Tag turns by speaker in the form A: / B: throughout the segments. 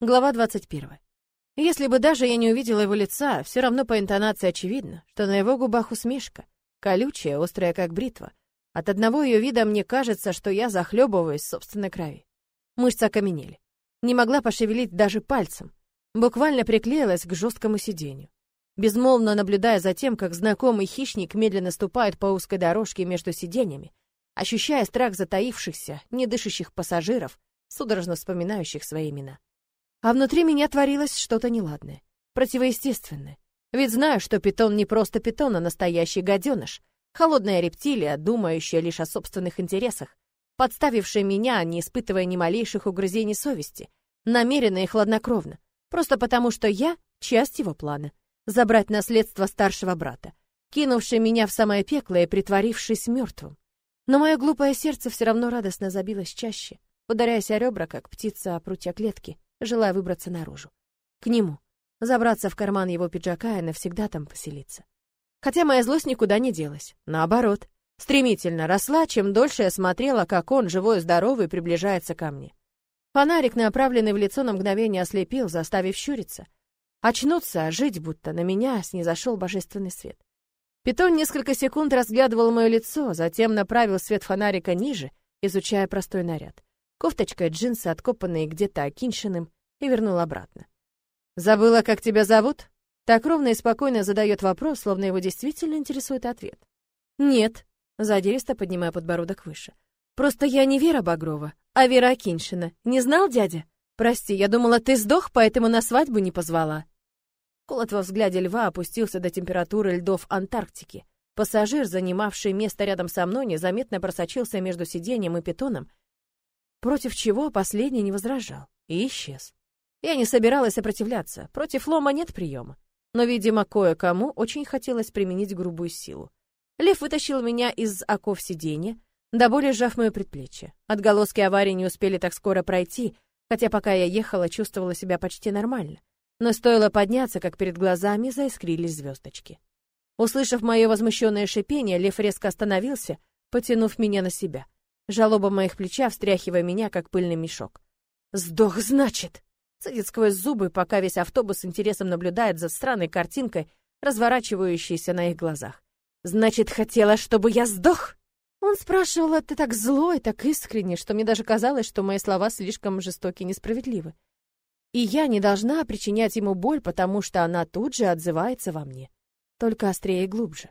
A: Глава 21. Если бы даже я не увидела его лица, все равно по интонации очевидно, что на его губах усмешка, колючая, острая как бритва. От одного ее вида мне кажется, что я захлебываюсь собственной крови. Мышцы окаменели. Не могла пошевелить даже пальцем. Буквально приклеилась к жесткому сиденью. Безмолвно наблюдая за тем, как знакомый хищник медленно ступает по узкой дорожке между сиденьями, ощущая страх затаившихся, недышащих пассажиров, судорожно вспоминающих свои имена. А внутри меня творилось что-то неладное, противоестественное. Ведь знаю, что питон не просто питон, а настоящий гаденыш, холодная рептилия, думающая лишь о собственных интересах, подставившая меня, не испытывая ни малейших угрызений совести, намеренно и хладнокровно, просто потому что я — часть его плана — забрать наследство старшего брата, кинувший меня в самое пекло и притворившись мертвым. Но мое глупое сердце все равно радостно забилось чаще, ударяясь о ребра, как птица о прутья клетки, желая выбраться наружу. К нему. Забраться в карман его пиджака и навсегда там поселиться. Хотя моя злость никуда не делась. Наоборот. Стремительно росла, чем дольше я смотрела, как он, живой и здоровый, приближается ко мне. Фонарик, направленный в лицо на мгновение, ослепил, заставив щуриться. Очнуться, жить будто на меня снизошел божественный свет. Питон несколько секунд разглядывал мое лицо, затем направил свет фонарика ниже, изучая простой наряд кофточка и джинсы, откопанные где-то Акиншиным, и вернул обратно. «Забыла, как тебя зовут?» Так ровно и спокойно задает вопрос, словно его действительно интересует ответ. «Нет», — задиристо поднимая подбородок выше. «Просто я не Вера Багрова, а Вера Акиншина. Не знал дядя? Прости, я думала, ты сдох, поэтому на свадьбу не позвала». Холод во взгляде льва опустился до температуры льдов Антарктики. Пассажир, занимавший место рядом со мной, незаметно просочился между сиденьем и питоном, против чего последний не возражал и исчез. Я не собиралась сопротивляться, против лома нет приема. Но, видимо, кое-кому очень хотелось применить грубую силу. Лев вытащил меня из оков сиденья, до боли сжав мое предплечье. Отголоски аварии не успели так скоро пройти, хотя пока я ехала, чувствовала себя почти нормально. Но стоило подняться, как перед глазами заискрились звездочки. Услышав мое возмущенное шипение, лев резко остановился, потянув меня на себя — Жалоба моих плеча, встряхивая меня, как пыльный мешок. «Сдох, значит!» Цедит сквозь зубы, пока весь автобус с интересом наблюдает за странной картинкой, разворачивающейся на их глазах. «Значит, хотела, чтобы я сдох?» Он спрашивал это так зло и так искренне, что мне даже казалось, что мои слова слишком жестоки и несправедливы. И я не должна причинять ему боль, потому что она тут же отзывается во мне. Только острее и глубже.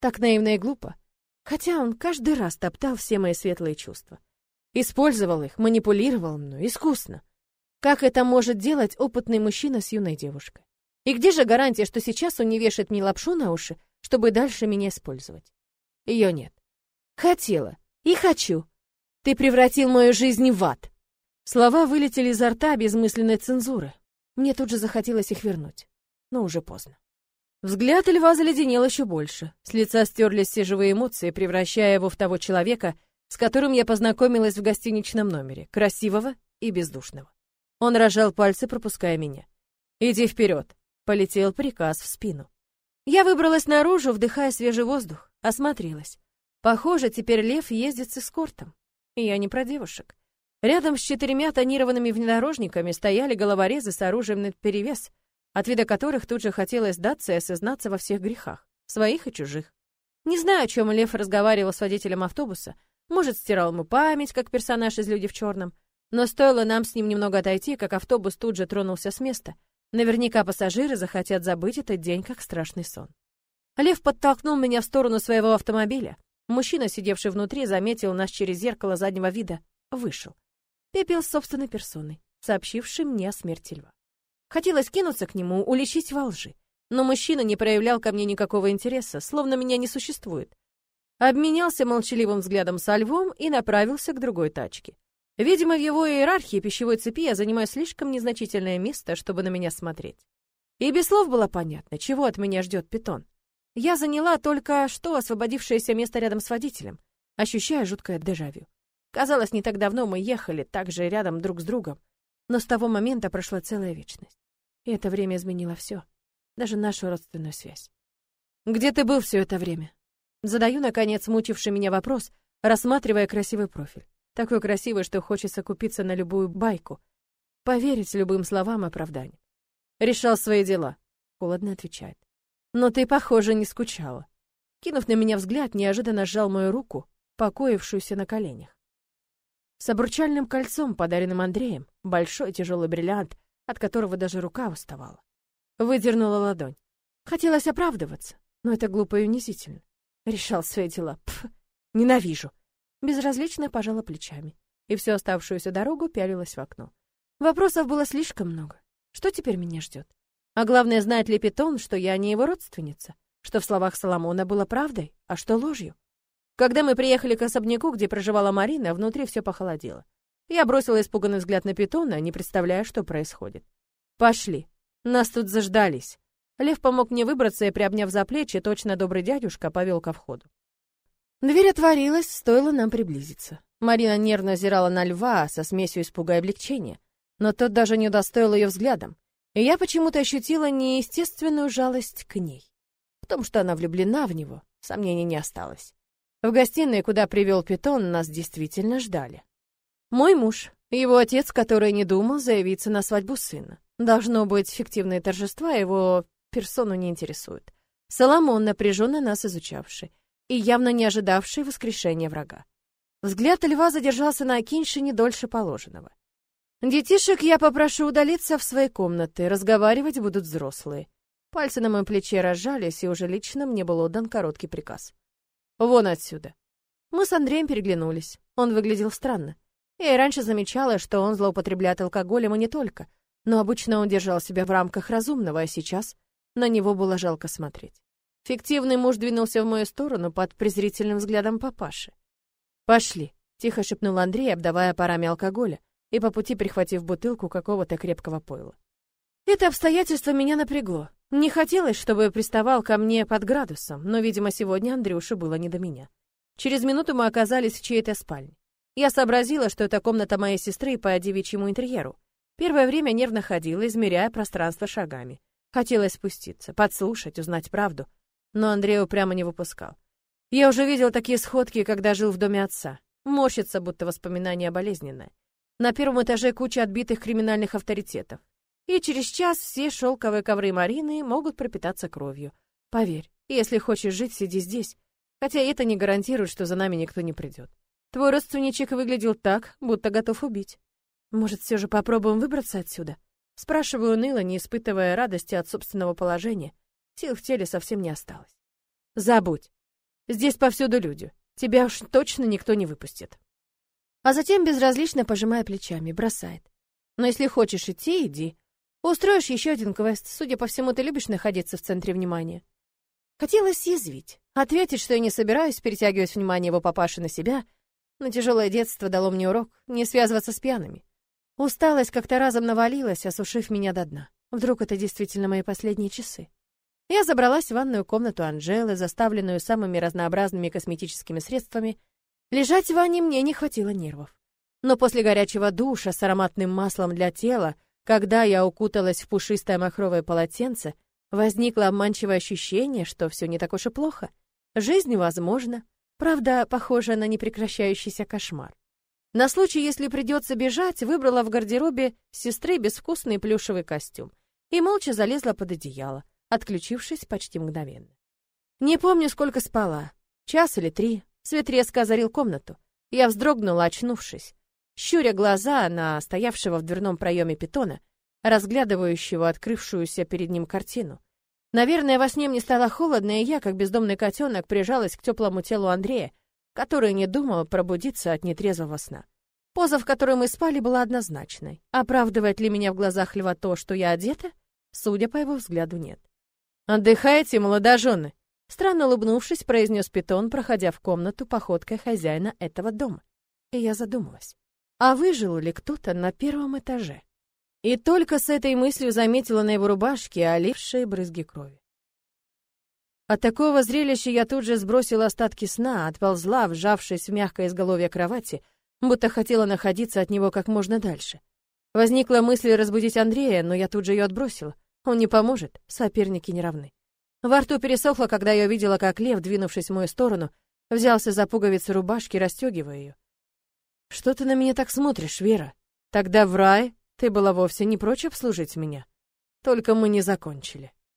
A: Так наивно и глупо. Хотя он каждый раз топтал все мои светлые чувства. Использовал их, манипулировал мной искусно. Как это может делать опытный мужчина с юной девушкой? И где же гарантия, что сейчас он не вешает мне лапшу на уши, чтобы дальше меня использовать? Ее нет. Хотела. И хочу. Ты превратил мою жизнь в ад. Слова вылетели изо рта без мысленной цензуры. Мне тут же захотелось их вернуть. Но уже поздно. Взгляд льва заледенел еще больше. С лица стерлись все живые эмоции, превращая его в того человека, с которым я познакомилась в гостиничном номере, красивого и бездушного. Он рожал пальцы, пропуская меня. «Иди вперед!» — полетел приказ в спину. Я выбралась наружу, вдыхая свежий воздух, осмотрелась. Похоже, теперь лев ездит с эскортом. И я не про девушек. Рядом с четырьмя тонированными внедорожниками стояли головорезы с оружием наперевес — от вида которых тут же хотелось сдаться и осознаться во всех грехах, своих и чужих. Не знаю, о чем Лев разговаривал с водителем автобуса, может, стирал ему память, как персонаж из «Люди в черном», но стоило нам с ним немного отойти, как автобус тут же тронулся с места. Наверняка пассажиры захотят забыть этот день как страшный сон. Лев подтолкнул меня в сторону своего автомобиля. Мужчина, сидевший внутри, заметил нас через зеркало заднего вида, вышел. Пепел собственной персоной, сообщивший мне о смерти льва. Хотелось кинуться к нему, уличить во лжи. Но мужчина не проявлял ко мне никакого интереса, словно меня не существует. Обменялся молчаливым взглядом со львом и направился к другой тачке. Видимо, в его иерархии пищевой цепи я занимаю слишком незначительное место, чтобы на меня смотреть. И без слов было понятно, чего от меня ждет питон. Я заняла только что освободившееся место рядом с водителем, ощущая жуткое дежавю. Казалось, не так давно мы ехали так же рядом друг с другом, но с того момента прошла целая вечность. И это время изменило все, даже нашу родственную связь. «Где ты был все это время?» Задаю, наконец, мучивший меня вопрос, рассматривая красивый профиль. Такой красивый, что хочется купиться на любую байку. поверить любым словам оправданий. Решал свои дела, холодно отвечает. Но ты, похоже, не скучала. Кинув на меня взгляд, неожиданно сжал мою руку, покоившуюся на коленях. С обручальным кольцом, подаренным Андреем, большой тяжелый бриллиант, от которого даже рука уставала. Выдернула ладонь. Хотелось оправдываться, но это глупо и унизительно. Решал свои дела. Пф, ненавижу. Безразлично пожала плечами и всю оставшуюся дорогу пялилась в окно. Вопросов было слишком много. Что теперь меня ждет? А главное, знает ли Питон, что я не его родственница? Что в словах Соломона было правдой, а что ложью? Когда мы приехали к особняку, где проживала Марина, внутри все похолодело. Я бросила испуганный взгляд на Питона, не представляя, что происходит. «Пошли. Нас тут заждались». Лев помог мне выбраться и, приобняв за плечи, точно добрый дядюшка повел ко входу. Дверь отворилась, стоило нам приблизиться. Марина нервно озирала на льва со смесью испуга и облегчения, но тот даже не удостоил ее взглядом, и я почему-то ощутила неестественную жалость к ней. В том, что она влюблена в него, сомнений не осталось. В гостиной, куда привел питон, нас действительно ждали. Мой муж, его отец, который не думал заявиться на свадьбу сына. Должно быть, фиктивные торжества его персону не интересуют. Соломон, напряженно нас изучавший и явно не ожидавший воскрешения врага. Взгляд льва задержался на Акиньше не дольше положенного. «Детишек я попрошу удалиться в свои комнаты, разговаривать будут взрослые». Пальцы на моем плече разжались, и уже лично мне был отдан короткий приказ. «Вон отсюда». Мы с Андреем переглянулись. Он выглядел странно. Я и раньше замечала, что он злоупотребляет алкоголем и не только, но обычно он держал себя в рамках разумного, а сейчас на него было жалко смотреть. Фиктивный муж двинулся в мою сторону под презрительным взглядом папаши. «Пошли», — тихо шепнул Андрей, обдавая парами алкоголя и по пути прихватив бутылку какого-то крепкого пойла. Это обстоятельство меня напрягло. Не хотелось, чтобы приставал ко мне под градусом, но, видимо, сегодня Андрюше было не до меня. Через минуту мы оказались в чьей-то спальне. Я сообразила, что это комната моей сестры по девичьему интерьеру. Первое время нервно ходила, измеряя пространство шагами. Хотелось спуститься, подслушать, узнать правду, но Андрей упрямо не выпускал. Я уже видел такие сходки, когда жил в доме отца. Морщится, будто воспоминание болезненное. На первом этаже куча отбитых криминальных авторитетов. И через час все шелковые ковры Марины могут пропитаться кровью. Поверь, если хочешь жить, сиди здесь. Хотя это не гарантирует, что за нами никто не придет. Твой родственничек выглядел так, будто готов убить. Может, все же попробуем выбраться отсюда? Спрашиваю уныло, не испытывая радости от собственного положения. Сил в теле совсем не осталось. Забудь. Здесь повсюду люди. Тебя уж точно никто не выпустит. А затем безразлично пожимая плечами, бросает. Но если хочешь идти, иди. Устроишь еще один квест. Судя по всему, ты любишь находиться в центре внимания. Хотелось съязвить, ответить, что я не собираюсь перетягивать внимание его папаши на себя, но тяжелое детство дало мне урок не связываться с пьяными. Усталость как-то разом навалилась, осушив меня до дна. Вдруг это действительно мои последние часы? Я забралась в ванную комнату Анжелы, заставленную самыми разнообразными косметическими средствами. Лежать в ванне мне не хватило нервов. Но после горячего душа с ароматным маслом для тела, когда я укуталась в пушистое махровое полотенце, возникло обманчивое ощущение, что все не так уж и плохо. Жизнь возможна, правда, похожа на непрекращающийся кошмар. На случай, если придется бежать, выбрала в гардеробе сестры безвкусный плюшевый костюм и молча залезла под одеяло отключившись почти мгновенно. Не помню, сколько спала. Час или три. Свет резко озарил комнату. Я вздрогнула, очнувшись. Щуря глаза на стоявшего в дверном проеме питона, разглядывающего открывшуюся перед ним картину. Наверное, во сне мне стало холодно, и я, как бездомный котенок, прижалась к теплому телу Андрея, который не думал пробудиться от нетрезвого сна. Поза, в которой мы спали, была однозначной. Оправдывает ли меня в глазах льва то, что я одета? Судя по его взгляду, нет. «Отдыхаете, молодожены?» Странно улыбнувшись, произнес Питон, проходя в комнату походкой хозяина этого дома. И я задумалась, а выжил ли кто-то на первом этаже? И только с этой мыслью заметила на его рубашке олившие брызги крови. От такого зрелища я тут же сбросила остатки сна, отползла, вжавшись в мягкое изголовье кровати, будто хотела находиться от него как можно дальше. Возникла мысль разбудить Андрея, но я тут же ее отбросила. Он не поможет, соперники не равны. Во рту пересохло, когда я увидела, как лев, двинувшись в мою сторону, взялся за пуговицы рубашки, расстегивая ее. «Что ты на меня так смотришь, Вера? Тогда в рай Ты была вовсе не прочь обслужить меня. Только мы не закончили.